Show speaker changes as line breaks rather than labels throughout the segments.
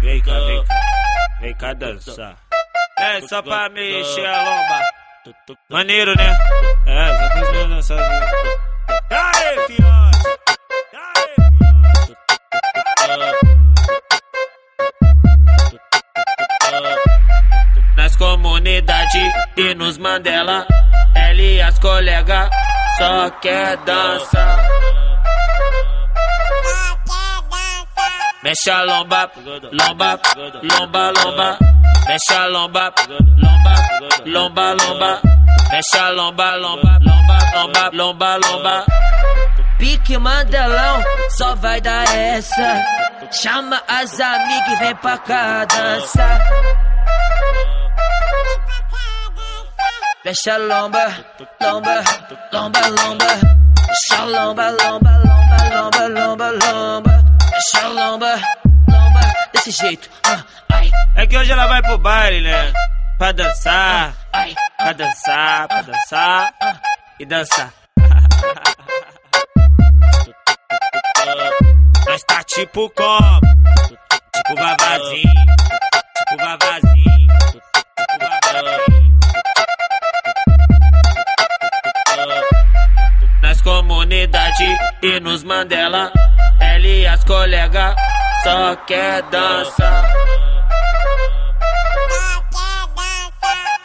Vem cá, vem cá. Vem cá dançar. É, só pra mexer a lomba. Maneiro, né? É, só pra dançar. Aê, fiote! Nas comunidades e nos Mandela, ele e as colegas só quer dançar. Mexe a lomba, lomba, lomba, lomba. Mexe a lomba, lomba, lomba, lomba. Mexe a lomba, lomba, lomba, lomba, lomba.
Pique Mandelão, só vai dar essa. Chama as amigas e vem pra cá dançar. Mexe a lomba, lomba, lomba, lomba. Mexe a lomba, lomba, lomba, lomba, lomba, lomba. Mexe a lomba, lomba, desse jeito. ah, ai,
É que hoje ela vai pro baile, né? Pra dançar,
ai,
pra dançar, pra dançar e dançar. Nós tá tipo como? Tipo vavazinho, tipo vavazinho, tipo vavazinho. Nas comunidades e nos Mandela, ele e as colegas só quer dançar.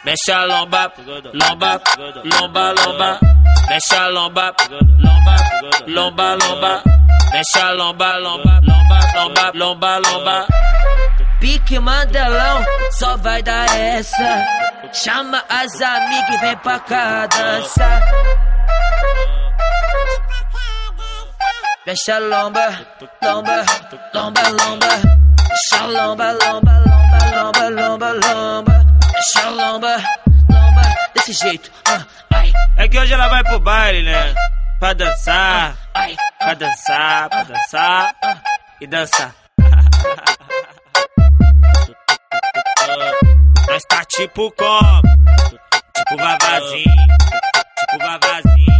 Mexe a lomba, lomba, lomba, lomba. Mexe a lomba, lomba, lomba, lomba. Mexe a lomba, lomba, lomba, lomba, lomba.
Pique Mandelão, só vai dar essa. Chama as amigas e vem pra cá dançar. Mexe a lomba, lomba, lomba, lomba. Mexe a lomba, lomba, lomba, lomba, lomba, lomba. Mexe a lomba, lomba, desse jeito. ah, ai,
É que hoje ela vai pro baile, né? Pra dançar,
ai,
pra dançar, pra dançar e dançar. Nós tá tipo como? Tipo vavazinho, tipo vavazinho.